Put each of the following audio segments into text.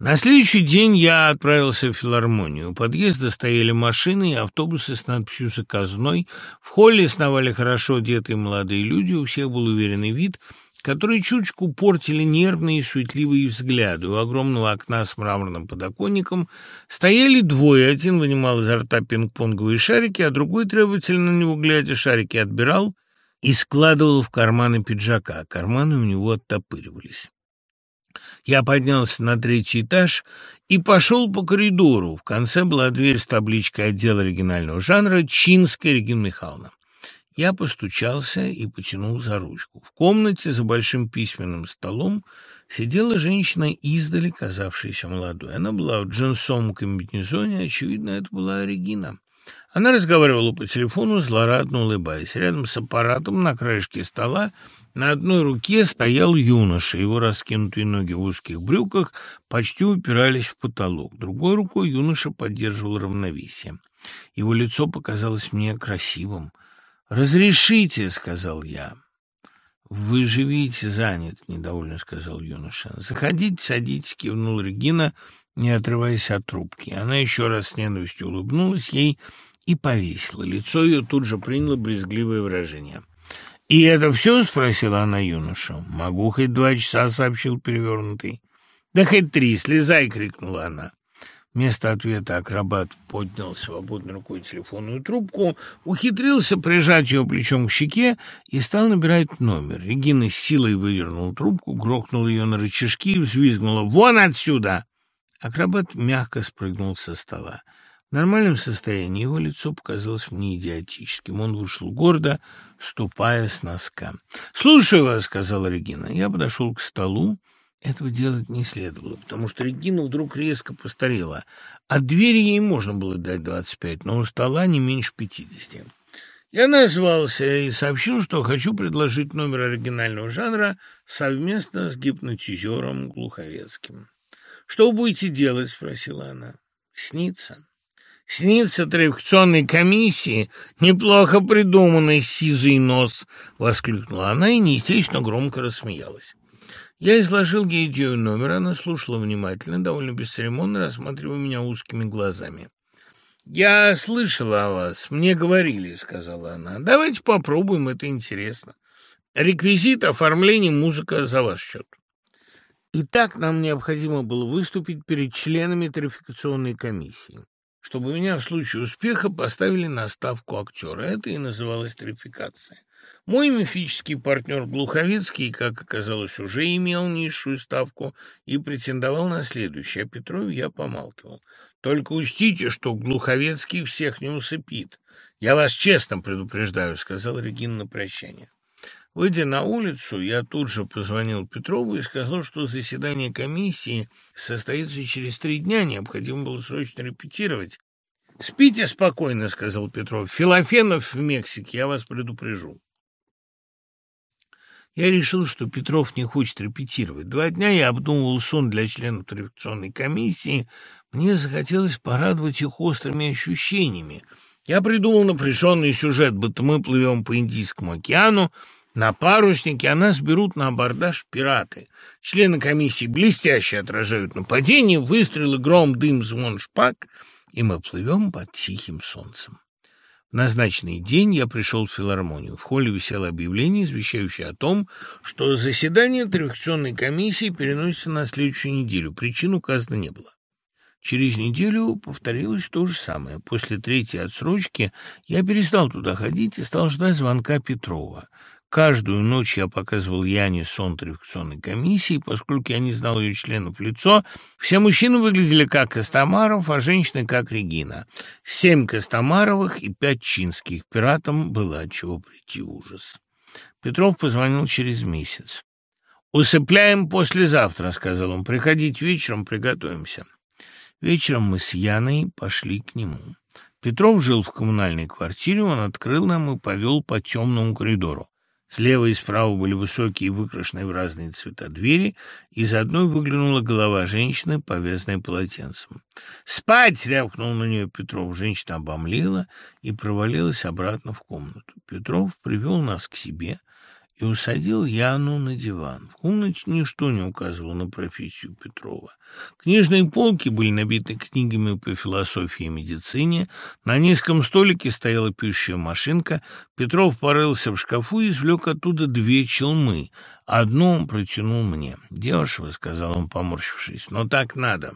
На следующий день я отправился в филармонию. У подъезда стояли машины и автобусы с надписью «Заказной». В холле сновали хорошо одетые молодые люди, у всех был уверенный вид, который чуточку портили нервные и суетливые взгляды. У огромного окна с мраморным подоконником стояли двое. Один вынимал изо рта пинг-понговые шарики, а другой, требовательно на него глядя, шарики отбирал и складывал в карманы пиджака. Карманы у него оттопыривались. Я поднялся на третий этаж и пошел по коридору. В конце была дверь с табличкой отдела оригинального жанра «Чинская Регина Михайловна». Я постучался и потянул за ручку. В комнате за большим письменным столом сидела женщина издали, казавшаяся молодой. Она была в джинсовом комбинезоне, очевидно, это была Регина. Она разговаривала по телефону, злорадно улыбаясь. Рядом с аппаратом на краешке стола на одной руке стоял юноша, его раскинутые ноги в узких брюках почти упирались в потолок. Другой рукой юноша поддерживал равновесие. Его лицо показалось мне красивым. «Разрешите», — сказал я. «Вы же видите, занят», — недовольно сказал юноша. «Заходите, садитесь», — кивнул Регина, не отрываясь от трубки. Она еще раз с ненавистью улыбнулась ей и повесила. Лицо ее тут же приняло брезгливое выражение. «И это все?» — спросила она юношу. «Могу хоть два часа», — сообщил перевернутый. «Да хоть три, слезай!» — крикнула она. Вместо ответа акробат поднял свободной рукой телефонную трубку, ухитрился прижать ее плечом к щеке и стал набирать номер. Регина силой выдернула трубку, грохнула ее на рычажки и взвизгнула «Вон отсюда!» Акробат мягко спрыгнул со стола. В нормальном состоянии его лицо показалось мне идиотическим. Он вышел гордо, ступая с носка. «Слушаю вас», — сказала Регина. Я подошел к столу. Этого делать не следовало, потому что Регина вдруг резко постарела. От двери ей можно было дать двадцать пять, но у стола не меньше пятидесяти. Я назвался и сообщил, что хочу предложить номер оригинального жанра совместно с гипнотизером Глуховецким. «Что вы будете делать?» — спросила она. «Снится». Снится трехкционной комиссии неплохо придуманный сизый нос, — воскликнула она и неестественно громко рассмеялась. Я изложил ей идею номера, она слушала внимательно, довольно бесцеремонно, рассматривая меня узкими глазами. «Я слышала о вас, мне говорили», — сказала она. «Давайте попробуем, это интересно. Реквизит, оформление, музыка за ваш счет». Итак, нам необходимо было выступить перед членами тарификационной комиссии чтобы меня в случае успеха поставили на ставку актера. Это и называлось тарификация. Мой мифический партнер Глуховицкий, как оказалось, уже имел низшую ставку и претендовал на следующее, а Петрове я помалкивал. Только учтите, что Глуховецкий всех не усыпит. Я вас честно предупреждаю, — сказал Регина на прощание. Выйдя на улицу, я тут же позвонил Петрову и сказал, что заседание комиссии состоится через три дня, необходимо было срочно репетировать. «Спите спокойно», — сказал Петров. «Филофенов в Мексике, я вас предупрежу». Я решил, что Петров не хочет репетировать. Два дня я обдумывал сон для членов коррекционной комиссии. Мне захотелось порадовать их острыми ощущениями. Я придумал напряженный сюжет, будто мы плывем по Индийскому океану, на паруснике, а нас берут на абордаж пираты. Члены комиссии блестяще отражают нападение, выстрелы, гром, дым, звон, шпаг, и мы плывем под тихим солнцем. В назначенный день я пришел в филармонию. В холле висело объявление, извещающее о том, что заседание трехсекционной комиссии переносится на следующую неделю. Причин указано не было. Через неделю повторилось то же самое. После третьей отсрочки я перестал туда ходить и стал ждать звонка Петрова. Каждую ночь я показывал Яне сон тарификационной комиссии, поскольку я не знал ее членов лицо. Все мужчины выглядели как Костомаров, а женщины как Регина. Семь Костомаровых и пять Чинских. Пиратам было от чего прийти ужас. Петров позвонил через месяц. «Усыпляем послезавтра», — сказал он. «Приходите вечером, приготовимся». Вечером мы с Яной пошли к нему. Петров жил в коммунальной квартире, он открыл нам и повел по темному коридору. Слева и справа были высокие, выкрашенные в разные цвета двери, из одной выглянула голова женщины, повязанная полотенцем. «Спать!» — рявкнул на нее Петров. Женщина обомлела и провалилась обратно в комнату. Петров привел нас к себе и усадил Яну на диван. В комнате ничто не указывало на профессию Петрова. Книжные полки были набиты книгами по философии и медицине, на низком столике стояла пишущая машинка, Петров порылся в шкафу и извлек оттуда две челмы. Одну он протянул мне. «Дешево», — сказал он, поморщившись, — «но так надо».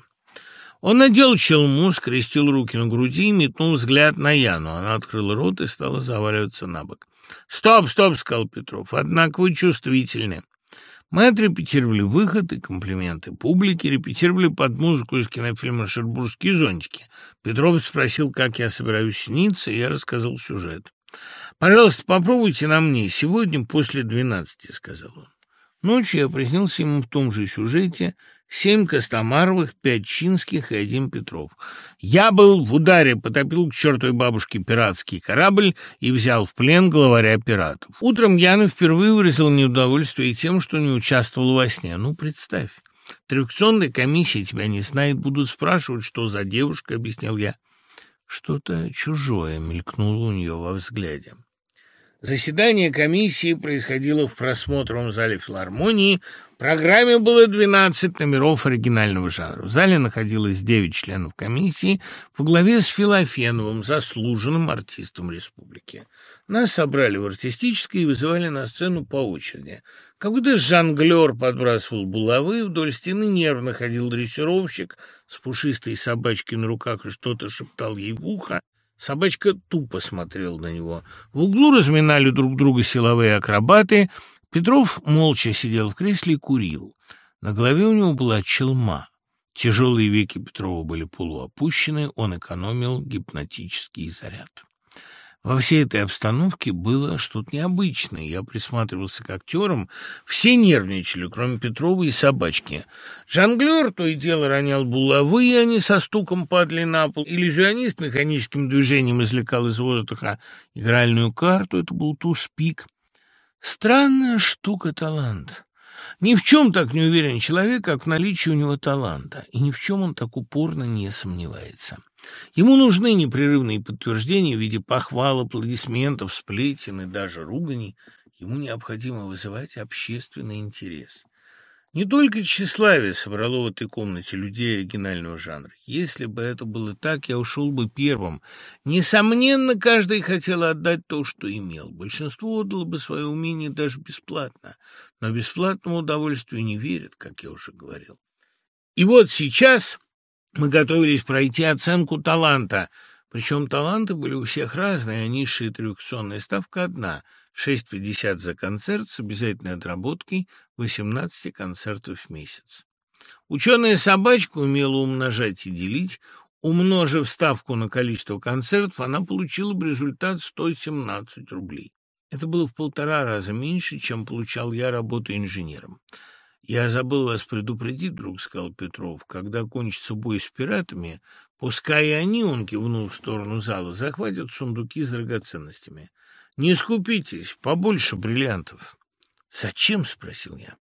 Он надел челму, скрестил руки на груди и метнул взгляд на Яну. Она открыла рот и стала заваливаться на бок. «Стоп, стоп!» — сказал Петров. «Однако вы чувствительны». Мы отрепетировали выход и комплименты публики, репетировали под музыку из кинофильма «Шербургские зонтики». Петров спросил, как я собираюсь сниться, и я рассказал сюжет. «Пожалуйста, попробуйте на мне сегодня после двенадцати», — сказал он. Ночью я приснился ему в том же сюжете, Семь Костомаровых, пять Чинских и один Петров. Я был в ударе, потопил к чертовой бабушке пиратский корабль и взял в плен главаря пиратов. Утром Яна впервые выразил неудовольствие тем, что не участвовал во сне. Ну, представь. Трехсонная комиссия тебя не знает, будут спрашивать, что за девушка, объяснил я. Что-то чужое мелькнуло у нее во взгляде. Заседание комиссии происходило в просмотровом зале филармонии программе было 12 номеров оригинального жанра. В зале находилось 9 членов комиссии во главе с Филофеновым, заслуженным артистом республики. Нас собрали в артистической и вызывали на сцену по очереди. Какой-то жонглер подбрасывал булавы, вдоль стены нервно ходил дрессировщик с пушистой собачкой на руках и что-то шептал ей в ухо. Собачка тупо смотрела на него. В углу разминали друг друга силовые акробаты — Петров молча сидел в кресле и курил. На голове у него была челма. Тяжелые веки Петрова были полуопущены, он экономил гипнотический заряд. Во всей этой обстановке было что-то необычное. Я присматривался к актерам. Все нервничали, кроме Петрова и собачки. Жонглер то и дело ронял булавы, и они со стуком падали на пол. Иллюзионист механическим движением извлекал из воздуха игральную карту. Это был туз-пик. Странная штука талант. Ни в чем так не уверен человек, как в наличии у него таланта, и ни в чем он так упорно не сомневается. Ему нужны непрерывные подтверждения в виде похвал, аплодисментов, сплетен и даже руганий. Ему необходимо вызывать общественный интерес. Не только тщеславие собрало в этой комнате людей оригинального жанра. Если бы это было так, я ушел бы первым. Несомненно, каждый хотел отдать то, что имел. Большинство отдало бы свое умение даже бесплатно. Но бесплатному удовольствию не верят, как я уже говорил. И вот сейчас мы готовились пройти оценку таланта. Причем таланты были у всех разные, а низшая трехсонная ставка одна — 6,50 за концерт с обязательной отработкой 18 концертов в месяц. Ученая собачка умела умножать и делить. Умножив ставку на количество концертов, она получила бы результат 117 рублей. Это было в полтора раза меньше, чем получал я, работая инженером. «Я забыл вас предупредить, друг», — сказал Петров, — «когда кончится бой с пиратами, пускай и они, — он кивнул в сторону зала, — захватят сундуки с драгоценностями. Не скупитесь, побольше бриллиантов. Зачем? спросил я.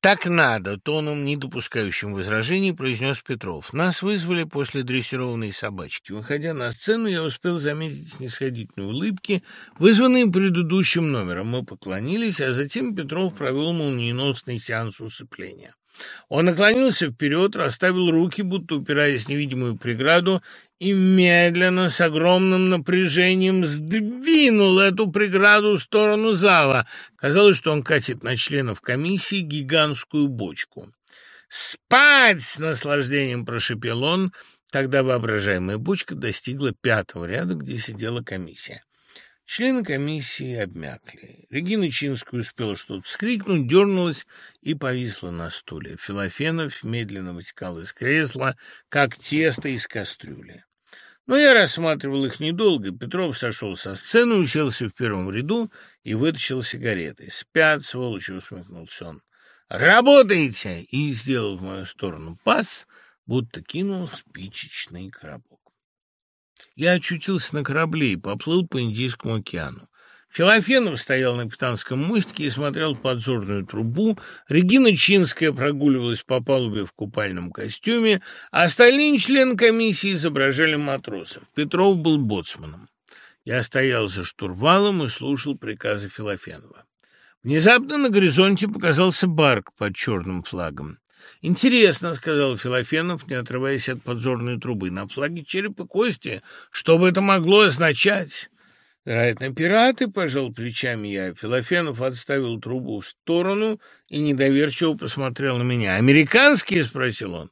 «Так надо!» — тоном, не допускающим возражений, произнес Петров. «Нас вызвали после дрессированной собачки. Выходя на сцену, я успел заметить снисходительные улыбки, вызванные предыдущим номером. Мы поклонились, а затем Петров провел молниеносный сеанс усыпления. Он наклонился вперед, расставил руки, будто упираясь в невидимую преграду, и медленно, с огромным напряжением, сдвинул эту преграду в сторону зала. Казалось, что он катит на членов комиссии гигантскую бочку. «Спать!» — с наслаждением прошепел он, когда воображаемая бочка достигла пятого ряда, где сидела комиссия. Члены комиссии обмякли. Регина Чинская успела что-то вскрикнуть, дернулась и повисла на стуле. Филофенов медленно вытекал из кресла, как тесто из кастрюли. Но я рассматривал их недолго. Петров сошел со сцены, уселся в первом ряду и вытащил сигареты. «Спят, сволочи!» — усмехнулся он. «Работайте!» И сделал в мою сторону пас, будто кинул спичечный коробок. Я очутился на корабле и поплыл по Индийскому океану. Филофенов стоял на капитанском мостике и смотрел подзорную трубу, Регина Чинская прогуливалась по палубе в купальном костюме, а остальные члены комиссии изображали матросов. Петров был боцманом. Я стоял за штурвалом и слушал приказы Филофенова. Внезапно на горизонте показался барк под черным флагом. «Интересно», — сказал Филофенов, не отрываясь от подзорной трубы, — «на флаге череп и кости. Что бы это могло означать?» «Вероятно, пираты», — пожал плечами я. Филофенов отставил трубу в сторону и недоверчиво посмотрел на меня. «Американские?» — спросил он.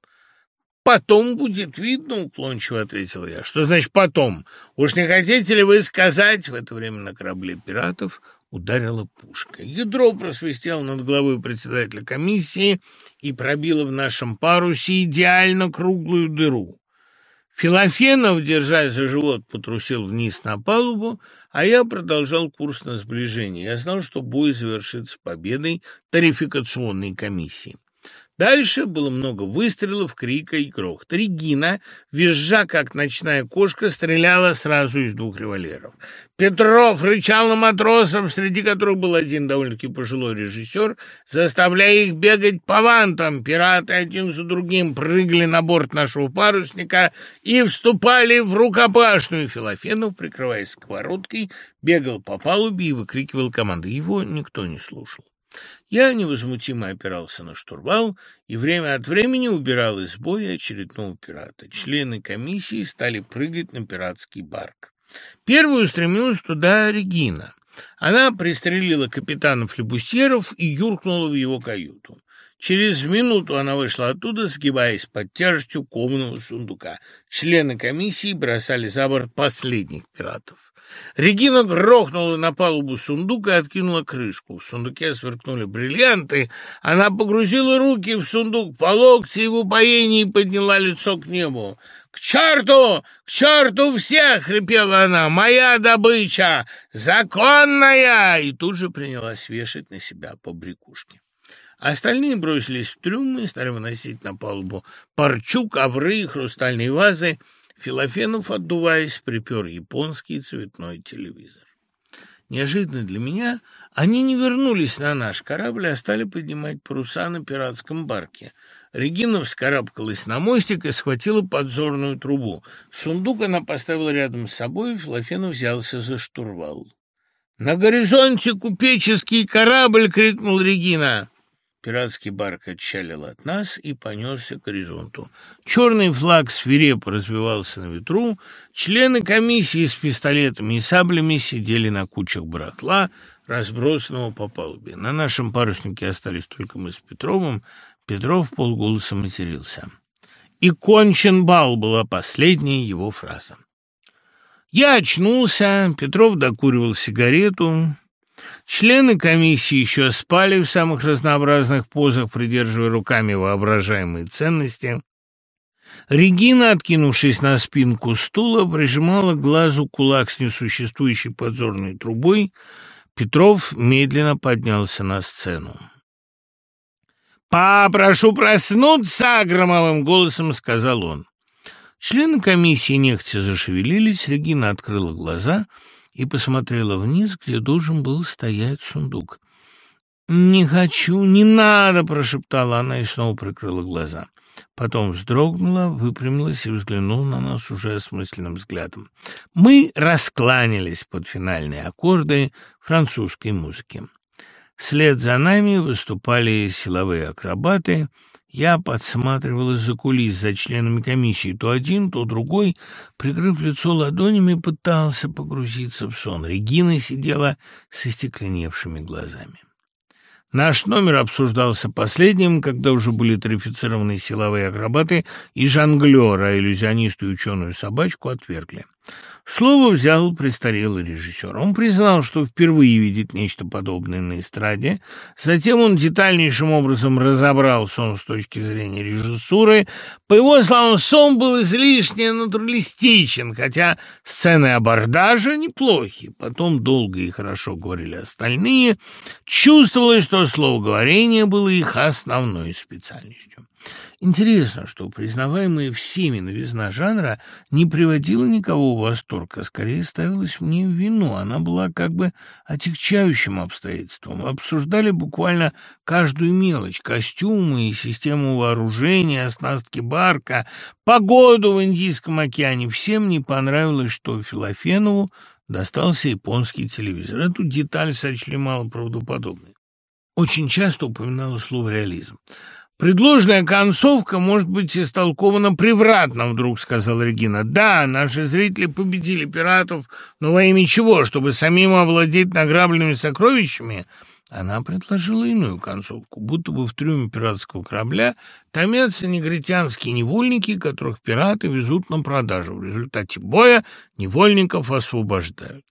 «Потом будет видно», — уклончиво ответил я. «Что значит «потом»? Уж не хотите ли вы сказать?» В это время на корабле пиратов ударила пушка. Ядро просвистело над головой председателя комиссии и пробило в нашем парусе идеально круглую дыру. Филофенов, держась за живот, потрусил вниз на палубу, а я продолжал курс на сближение. Я знал, что бой завершится победой тарификационной комиссии. Дальше было много выстрелов, крика и грохота. Регина, визжа, как ночная кошка, стреляла сразу из двух револьверов. Петров рычал на матросов, среди которых был один довольно-таки пожилой режиссер, заставляя их бегать по вантам. Пираты один за другим прыгали на борт нашего парусника и вступали в рукопашную. Филофенов, прикрываясь сковородкой, бегал по палубе и выкрикивал команды. Его никто не слушал. Я невозмутимо опирался на штурвал и время от времени убирал из боя очередного пирата. Члены комиссии стали прыгать на пиратский барк. Первую стремилась туда Регина. Она пристрелила капитана флебусьеров и юркнула в его каюту. Через минуту она вышла оттуда, сгибаясь под тяжестью комного сундука. Члены комиссии бросали за борт последних пиратов. Регина грохнула на палубу сундук и откинула крышку. В сундуке сверкнули бриллианты. Она погрузила руки в сундук по локти и в упоении подняла лицо к небу. «К черту! К черту всех!» — хрипела она. «Моя добыча! Законная!» И тут же принялась вешать на себя по брякушке. Остальные бросились в трюмы стали выносить на палубу парчу, ковры хрустальные вазы — Филофенов, отдуваясь, припер японский цветной телевизор. Неожиданно для меня они не вернулись на наш корабль, а стали поднимать паруса на пиратском барке. Регина вскарабкалась на мостик и схватила подзорную трубу. Сундук она поставила рядом с собой, и Филофенов взялся за штурвал. «На горизонте купеческий корабль!» — крикнул Регина. Пиратский барк отчалил от нас и понесся к горизонту. Черный флаг свирепо развивался на ветру. Члены комиссии с пистолетами и саблями сидели на кучах барахла, разбросанного по палубе. На нашем паруснике остались только мы с Петровым. Петров полголоса матерился. «И кончен бал» была последняя его фраза. Я очнулся, Петров докуривал сигарету. Члены комиссии еще спали в самых разнообразных позах, придерживая руками воображаемые ценности. Регина, откинувшись на спинку стула, прижимала глазу кулак с несуществующей подзорной трубой. Петров медленно поднялся на сцену. «Попрошу проснуться!» — громовым голосом сказал он. Члены комиссии нехотя зашевелились, Регина открыла глаза — и посмотрела вниз, где должен был стоять сундук. «Не хочу, не надо!» — прошептала она и снова прикрыла глаза. Потом вздрогнула, выпрямилась и взглянула на нас уже осмысленным взглядом. Мы раскланялись под финальные аккорды французской музыки. Вслед за нами выступали силовые акробаты — я подсматривал из-за кулис за членами комиссии. То один, то другой, прикрыв лицо ладонями, пытался погрузиться в сон. Регина сидела со стекленевшими глазами. Наш номер обсуждался последним, когда уже были тарифицированы силовые акробаты, и жонглера, иллюзионисту и ученую собачку отвергли. Слово взял престарелый режиссер. Он признал, что впервые видит нечто подобное на эстраде. Затем он детальнейшим образом разобрал сон с точки зрения режиссуры. По его словам, сон был излишне натуралистичен, хотя сцены абордажа неплохи. Потом долго и хорошо говорили остальные. Чувствовалось, что словоговорение было их основной специальностью. Интересно, что признаваемая всеми новизна жанра не приводила никого в восторг, а скорее ставилась мне в вину. Она была как бы отягчающим обстоятельством. Обсуждали буквально каждую мелочь — костюмы и систему вооружения, оснастки барка, погоду в Индийском океане. Всем не понравилось, что Филофенову достался японский телевизор. Эту деталь сочли малоправдоподобной. очень часто упоминалось слово «реализм». «Предложенная концовка может быть истолкована превратно», — вдруг сказала Регина. «Да, наши зрители победили пиратов, но во имя чего? Чтобы самим овладеть награбленными сокровищами?» Она предложила иную концовку, будто бы в трюме пиратского корабля томятся негритянские невольники, которых пираты везут на продажу. В результате боя невольников освобождают.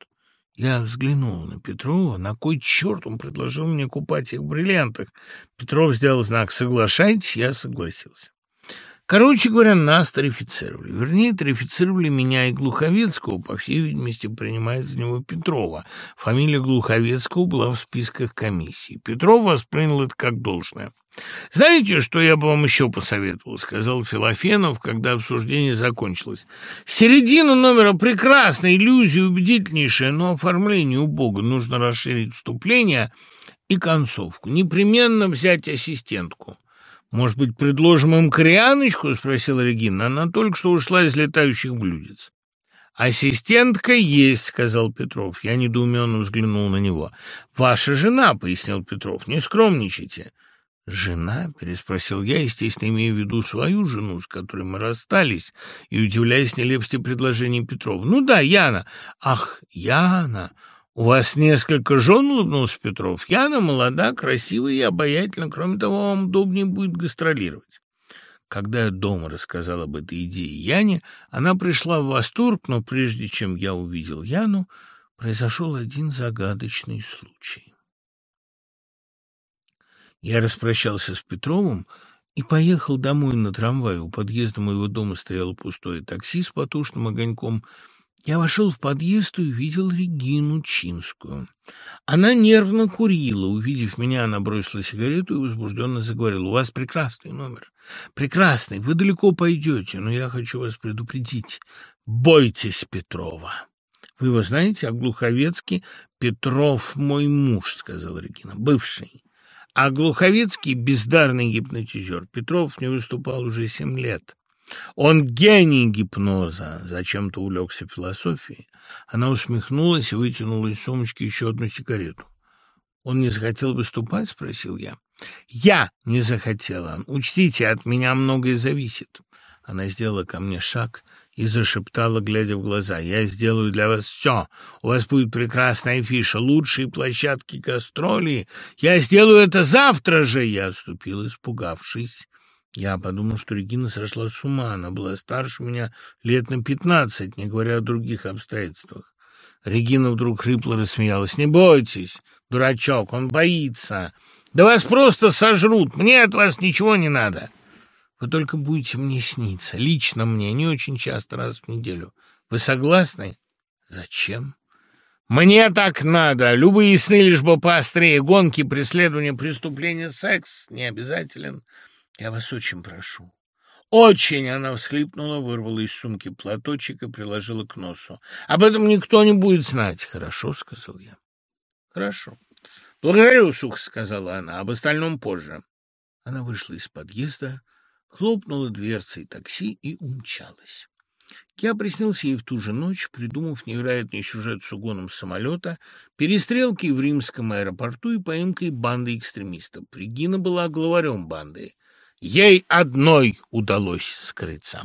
Я взглянул на Петрова. На кой черт он предложил мне купать их в бриллиантах? Петров сделал знак «Соглашайтесь», я согласился. Короче говоря, нас тарифицировали. Вернее, тарифицировали меня и Глуховецкого, по всей видимости, принимая за него Петрова. Фамилия Глуховецкого была в списках комиссии. Петров воспринял это как должное. «Знаете, что я бы вам еще посоветовал?» — сказал Филофенов, когда обсуждение закончилось. «Середина номера прекрасная, иллюзия убедительнейшая, но оформление убого. Нужно расширить вступление и концовку. Непременно взять ассистентку». «Может быть, предложим им корианочку?» — спросила Регина. «Она только что ушла из летающих блюдец». «Ассистентка есть», — сказал Петров. Я недоуменно взглянул на него. «Ваша жена», — пояснил Петров, — «не скромничайте». «Жена?» — переспросил я, естественно, имея в виду свою жену, с которой мы расстались, и удивляясь нелепости предложения Петрова. «Ну да, Яна». «Ах, Яна! «У вас несколько жен?» — улыбнулся Петров. «Яна молода, красивая и обаятельна. Кроме того, вам удобнее будет гастролировать». Когда я дома рассказал об этой идее Яне, она пришла в восторг, но прежде чем я увидел Яну, произошел один загадочный случай. Я распрощался с Петровым и поехал домой на трамвае. У подъезда моего дома стояло пустое такси с потушным огоньком — я вошел в подъезд и увидел Регину Чинскую. Она нервно курила. Увидев меня, она бросила сигарету и возбужденно заговорила. «У вас прекрасный номер. Прекрасный. Вы далеко пойдете, но я хочу вас предупредить. Бойтесь Петрова». «Вы его знаете, а Глуховецкий?» «Петров мой муж», — сказала Регина, — «бывший». А Глуховецкий — бездарный гипнотизер. Петров не выступал уже семь лет. Он гений гипноза, зачем-то увлекся философией. Она усмехнулась и вытянула из сумочки еще одну сигарету. «Он не захотел выступать?» — спросил я. «Я не захотела. Учтите, от меня многое зависит». Она сделала ко мне шаг и зашептала, глядя в глаза. «Я сделаю для вас все. У вас будет прекрасная фиша, лучшие площадки гастроли. Я сделаю это завтра же!» Я отступил, испугавшись я подумал, что Регина сошла с ума. Она была старше меня лет на пятнадцать, не говоря о других обстоятельствах. Регина вдруг хрипло рассмеялась. «Не бойтесь, дурачок, он боится. Да вас просто сожрут. Мне от вас ничего не надо. Вы только будете мне сниться. Лично мне, не очень часто, раз в неделю. Вы согласны? Зачем?» «Мне так надо. Любые сны лишь бы поострее. Гонки, преследования, преступления, секс не обязателен». Я вас очень прошу. Очень она всхлипнула, вырвала из сумки платочек и приложила к носу. Об этом никто не будет знать. Хорошо, сказал я. Хорошо. Благодарю, сухо сказала она, об остальном позже. Она вышла из подъезда, хлопнула дверцей такси и умчалась. Я приснился ей в ту же ночь, придумав невероятный сюжет с угоном самолета, перестрелкой в римском аэропорту и поимкой банды экстремистов. Пригина была главарем банды. Ей одной удалось скрыться.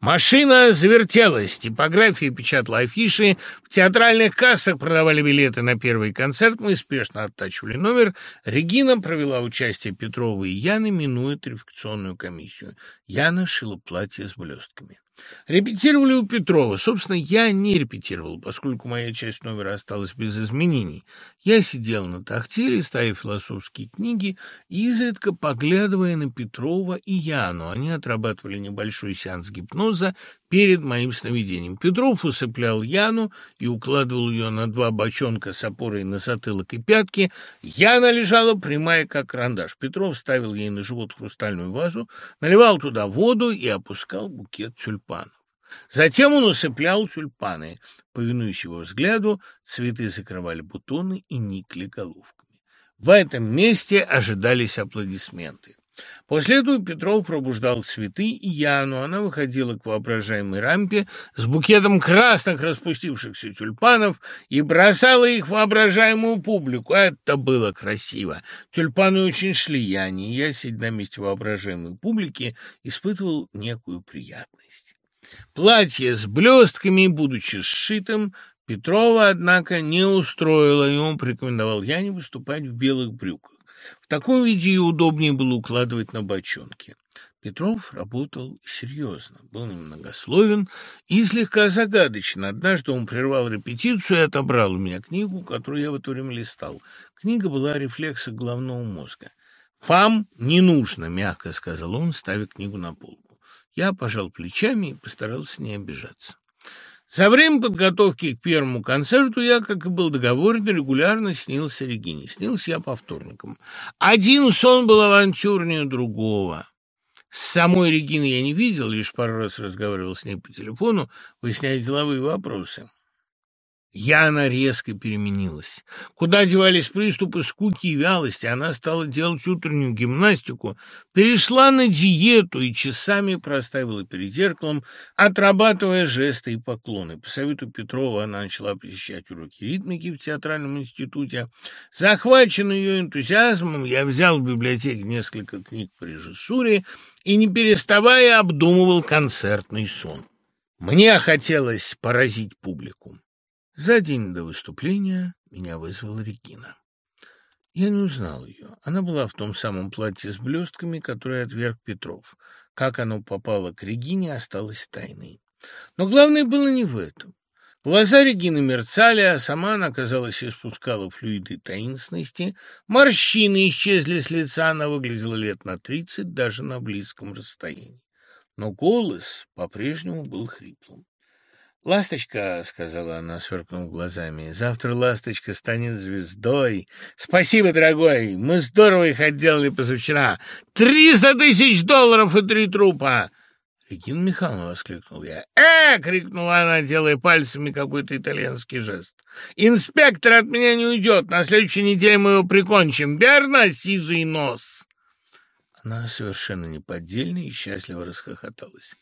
Машина завертелась, типография печатала афиши, в театральных кассах продавали билеты на первый концерт, мы спешно оттачивали номер. Регина провела участие Петрова и Яны, минуя тарификационную комиссию. Яна шила платье с блестками. Репетировали у Петрова. Собственно, я не репетировал, поскольку моя часть номера осталась без изменений. Я сидел на тахте, листая философские книги, изредка поглядывая на Петрова и Яну. Они отрабатывали небольшой сеанс гипноза перед моим сновидением. Петров усыплял Яну и укладывал ее на два бочонка с опорой на затылок и пятки. Яна лежала прямая, как карандаш. Петров ставил ей на живот хрустальную вазу, наливал туда воду и опускал букет тюльпанов. Затем он усыплял тюльпаны. Повинуясь его взгляду, цветы закрывали бутоны и никли головками. В этом месте ожидались аплодисменты. После этого Петров пробуждал цветы и Яну. Она выходила к воображаемой рампе с букетом красных распустившихся тюльпанов и бросала их в воображаемую публику. Это было красиво. Тюльпаны очень шли Яне, и я, сидя на месте воображаемой публики, испытывал некую приятность. Платье с блестками, будучи сшитым, Петрова, однако, не устроило, и он порекомендовал Яне выступать в белых брюках. В таком виде ее удобнее было укладывать на бочонки. Петров работал серьезно, был немногословен и слегка загадочен. Однажды он прервал репетицию и отобрал у меня книгу, которую я в это время листал. Книга была о рефлексах головного мозга. «Фам не нужно», — мягко сказал он, ставя книгу на полку. Я пожал плечами и постарался не обижаться. За время подготовки к первому концерту я, как и был договорен, регулярно снился Регине. Снился я по вторникам. Один сон был авантюрнее другого. С самой Регины я не видел, лишь пару раз разговаривал с ней по телефону, выясняя деловые вопросы. Яна резко переменилась. Куда девались приступы скуки и вялости, она стала делать утреннюю гимнастику, перешла на диету и часами проставила перед зеркалом, отрабатывая жесты и поклоны. По совету Петрова она начала посещать уроки ритмики в театральном институте. Захваченный ее энтузиазмом, я взял в библиотеке несколько книг по режиссуре и, не переставая, обдумывал концертный сон. Мне хотелось поразить публику. За день до выступления меня вызвала Регина. Я не узнал ее. Она была в том самом платье с блестками, которое отверг Петров. Как оно попало к Регине, осталось тайной. Но главное было не в этом. Глаза Регины мерцали, а сама она, казалось, испускала флюиды таинственности. Морщины исчезли с лица, она выглядела лет на тридцать, даже на близком расстоянии. Но голос по-прежнему был хриплым. «Ласточка», — сказала она, сверкнув глазами, — «завтра ласточка станет звездой. Спасибо, дорогой, мы здорово их отделали позавчера. Триста тысяч долларов и три трупа!» «Регина Михайловна!» — воскликнул я. «Э!» — крикнула она, делая пальцами какой-то итальянский жест. «Инспектор от меня не уйдет. На следующей неделе мы его прикончим. Верно, сизый нос?» Она совершенно неподдельно и счастливо расхохоталась.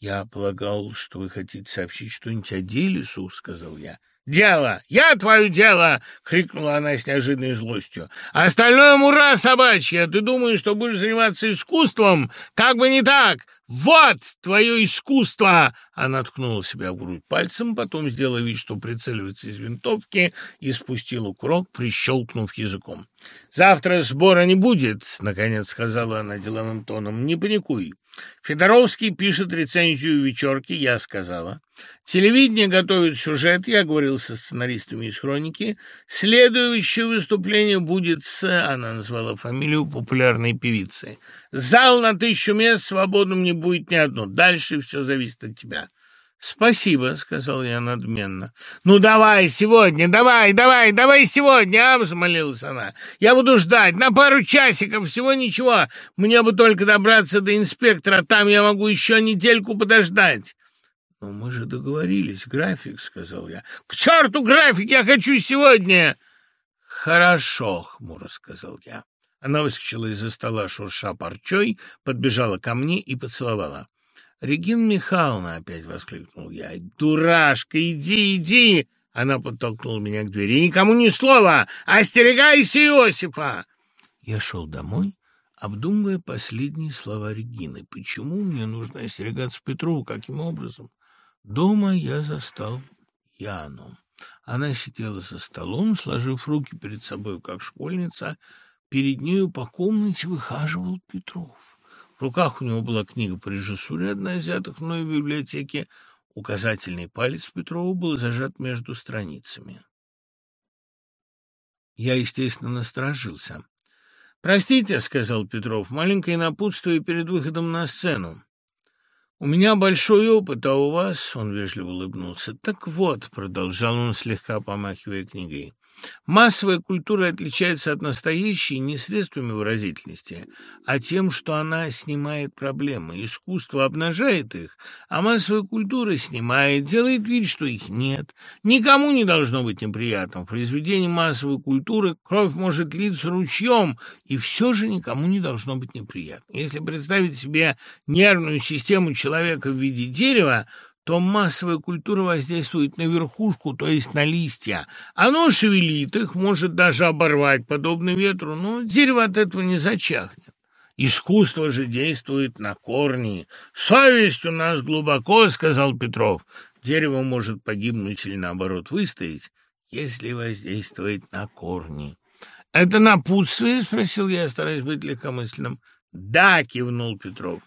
«Я полагал, что вы хотите сообщить что-нибудь о деле, Су», — сказал я. «Дело! Я твое дело!» — крикнула она с неожиданной злостью. «Остальное мура собачья! Ты думаешь, что будешь заниматься искусством? Как бы не так! Вот твое искусство!» Она ткнула себя в грудь пальцем, потом сделала вид, что прицеливается из винтовки, и спустила курок, прищелкнув языком. «Завтра сбора не будет», — наконец сказала она деловым тоном. «Не паникуй. Федоровский пишет рецензию вечерки, я сказала. Телевидение готовит сюжет, я говорил со сценаристами из хроники. Следующее выступление будет с, она назвала фамилию популярной певицы. Зал на тысячу мест свободным не будет ни одно. Дальше все зависит от тебя. «Спасибо», — сказал я надменно. «Ну, давай сегодня, давай, давай, давай сегодня, а!» — взмолилась она. «Я буду ждать на пару часиков, всего ничего. Мне бы только добраться до инспектора, там я могу еще недельку подождать». «Но мы же договорились, график», — сказал я. «К черту график, я хочу сегодня!» «Хорошо», — хмуро сказал я. Она выскочила из-за стола, шурша парчой, подбежала ко мне и поцеловала. «Регина Михайловна!» — опять воскликнул я. «Дурашка, иди, иди!» Она подтолкнула меня к двери. «Никому ни слова! Остерегайся Иосифа!» Я шел домой, обдумывая последние слова Регины. Почему мне нужно остерегаться Петрова? Каким образом? Дома я застал Яну. Она сидела за столом, сложив руки перед собой, как школьница. Перед нею по комнате выхаживал Петров. В руках у него была книга по режиссуре, одна из взятых мной в библиотеке. Указательный палец Петрова был зажат между страницами. Я, естественно, насторожился. «Простите», — сказал Петров, — «маленькое напутствие перед выходом на сцену. У меня большой опыт, а у вас...» — он вежливо улыбнулся. «Так вот», — продолжал он, слегка помахивая книгой, — Массовая культура отличается от настоящей не средствами выразительности, а тем, что она снимает проблемы. Искусство обнажает их, а массовая культура снимает, делает вид, что их нет. Никому не должно быть неприятно. В произведении массовой культуры кровь может литься ручьем, и все же никому не должно быть неприятно. Если представить себе нервную систему человека в виде дерева, то массовая культура воздействует на верхушку, то есть на листья. Оно шевелит их, может даже оборвать, подобно ветру, но дерево от этого не зачахнет. Искусство же действует на корни. «Совесть у нас глубоко», — сказал Петров. «Дерево может погибнуть или, наоборот, выстоять, если воздействовать на корни». «Это напутствие?» — спросил я, стараясь быть легкомысленным. «Да», — кивнул Петров.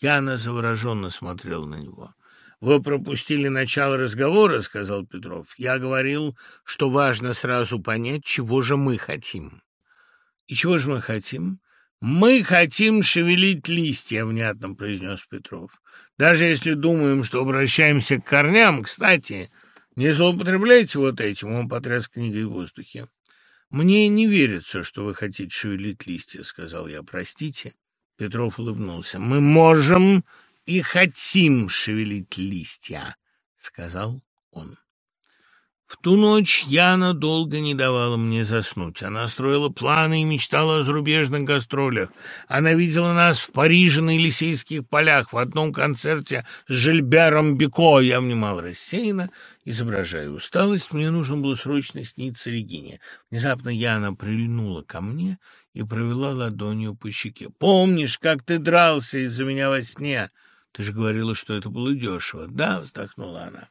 Яна завороженно смотрел на него. «Вы пропустили начало разговора», — сказал Петров. «Я говорил, что важно сразу понять, чего же мы хотим». «И чего же мы хотим?» «Мы хотим шевелить листья», — внятно произнес Петров. «Даже если думаем, что обращаемся к корням, кстати, не злоупотребляйте вот этим», — он потряс книгой в воздухе. «Мне не верится, что вы хотите шевелить листья», — сказал я. «Простите». Петров улыбнулся. «Мы можем и хотим шевелить листья», — сказал он. В ту ночь Яна долго не давала мне заснуть. Она строила планы и мечтала о зарубежных гастролях. Она видела нас в Париже на Елисейских полях в одном концерте с Жильбером Бико. Я внимал рассеянно, изображая усталость. Мне нужно было срочно сниться Регине. Внезапно Яна прильнула ко мне и провела ладонью по щеке. «Помнишь, как ты дрался из-за меня во сне?» Ты же говорила, что это было дешево. Да, вздохнула она.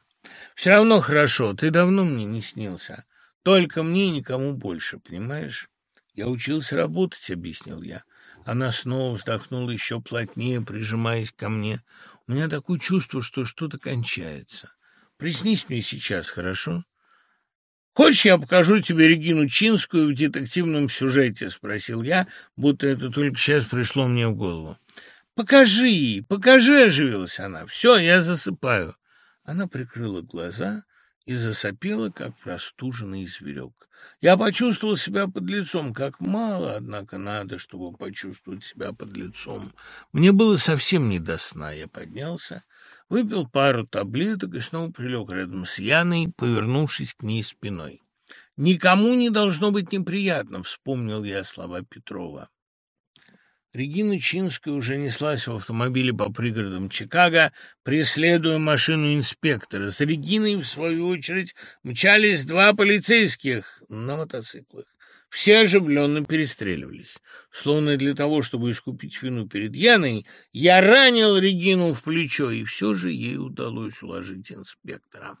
Все равно хорошо, ты давно мне не снился. Только мне и никому больше, понимаешь? Я учился работать, объяснил я. Она снова вздохнула еще плотнее, прижимаясь ко мне. У меня такое чувство, что что-то кончается. Приснись мне сейчас, хорошо? «Хочешь, я покажу тебе Регину Чинскую в детективном сюжете?» — спросил я, будто это только сейчас пришло мне в голову. «Покажи, покажи!» — оживилась она. «Все, я засыпаю». Она прикрыла глаза и засопела, как простуженный зверек. Я почувствовал себя под лицом, как мало, однако, надо, чтобы почувствовать себя под лицом. Мне было совсем не до сна. Я поднялся, выпил пару таблеток и снова прилег рядом с Яной, повернувшись к ней спиной. «Никому не должно быть неприятно», — вспомнил я слова Петрова. Регина Чинская уже неслась в автомобиле по пригородам Чикаго, преследуя машину инспектора. С Региной, в свою очередь, мчались два полицейских на мотоциклах. Все оживленно перестреливались. Словно для того, чтобы искупить вину перед Яной, я ранил Регину в плечо, и все же ей удалось уложить инспектора.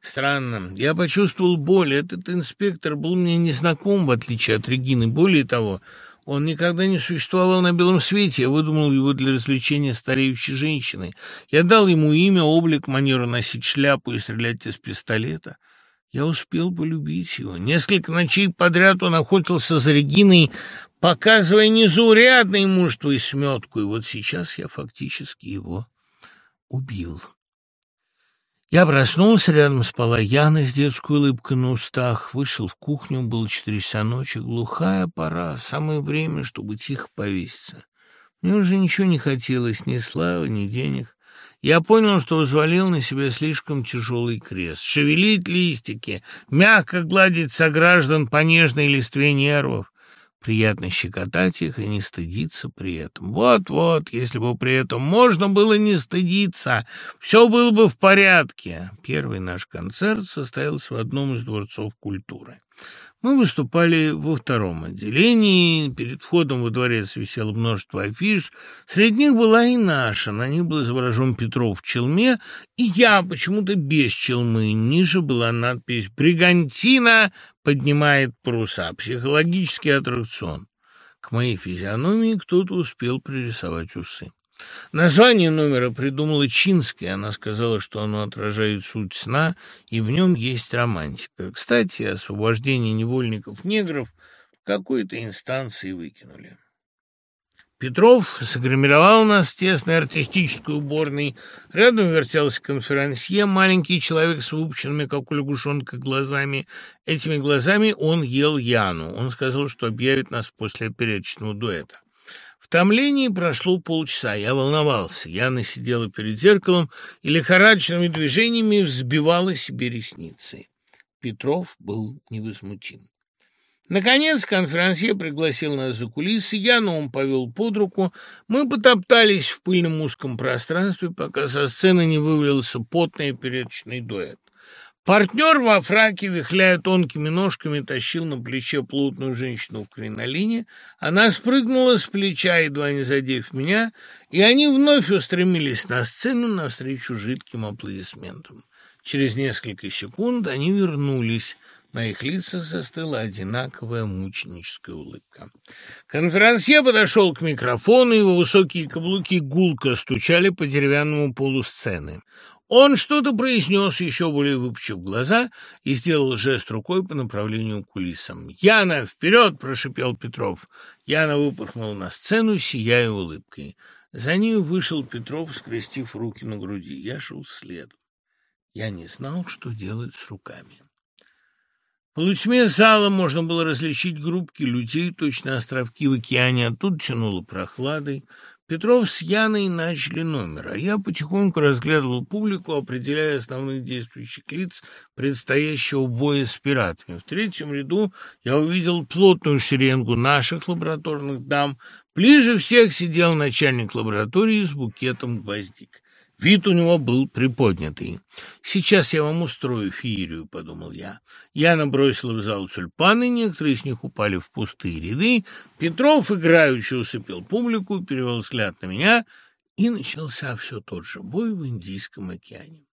Странно. Я почувствовал боль. Этот инспектор был мне незнаком, в отличие от Регины. Более того, он никогда не существовал на белом свете. Я выдумал его для развлечения стареющей женщины. Я дал ему имя, облик, манеру носить шляпу и стрелять из пистолета. Я успел полюбить его. Несколько ночей подряд он охотился за Региной, показывая незаурядное мужество и сметку. И вот сейчас я фактически его убил. Я проснулся, рядом спала Яна с детской улыбкой на устах, вышел в кухню, было четыре часа ночи, глухая пора, самое время, чтобы тихо повеситься. Мне уже ничего не хотелось, ни славы, ни денег. Я понял, что взвалил на себя слишком тяжелый крест. Шевелить листики, мягко гладить сограждан по нежной листве нервов, Приятно щекотать их и не стыдиться при этом. Вот-вот, если бы при этом можно было не стыдиться, все было бы в порядке. Первый наш концерт состоялся в одном из дворцов культуры. Мы выступали во втором отделении. Перед входом во дворец висело множество афиш. Среди них была и наша. На них был изображен Петров в челме, и я почему-то без челмы. Ниже была надпись «Бригантина поднимает паруса. Психологический аттракцион». К моей физиономии кто-то успел пририсовать усы. Название номера придумала Чинская. Она сказала, что оно отражает суть сна, и в нем есть романтика. Кстати, освобождение невольников-негров в какой-то инстанции выкинули. Петров загримировал нас в тесной артистической уборной. Рядом вертелся конферансье, маленький человек с выпученными, как у лягушонка, глазами. Этими глазами он ел Яну. Он сказал, что объявит нас после оперечного дуэта. Томлении прошло полчаса. Я волновался. Яна сидела перед зеркалом и лихорадочными движениями взбивала себе ресницы. Петров был невозмутим. Наконец конферансье пригласил нас за кулисы, Яну он повел под руку. Мы потоптались в пыльном узком пространстве, пока со сцены не вывалился потный перечный дуэт. Партнер во фраке, вихляя тонкими ножками, тащил на плече плотную женщину в кринолине. Она спрыгнула с плеча, едва не задев меня, и они вновь устремились на сцену навстречу жидким аплодисментам. Через несколько секунд они вернулись — на их лицах застыла одинаковая мученическая улыбка. Конферансье подошел к микрофону, его высокие каблуки гулко стучали по деревянному полу сцены. Он что-то произнес, еще более выпучив глаза, и сделал жест рукой по направлению к кулисам. «Яна, вперед!» — прошипел Петров. Яна выпорхнула на сцену, сияя улыбкой. За ней вышел Петров, скрестив руки на груди. Я шел следом. Я не знал, что делать с руками. В полутьме зала можно было различить группки людей, точно островки в океане, оттуда тянуло прохладой. Петров с Яной начали номер, а я потихоньку разглядывал публику, определяя основных действующих лиц предстоящего боя с пиратами. В третьем ряду я увидел плотную шеренгу наших лабораторных дам. Ближе всех сидел начальник лаборатории с букетом гвоздик. Вид у него был приподнятый. «Сейчас я вам устрою феерию», — подумал я. Я набросил в зал тюльпаны, некоторые из них упали в пустые ряды. Петров играючи усыпил публику, перевел взгляд на меня, и начался все тот же бой в Индийском океане.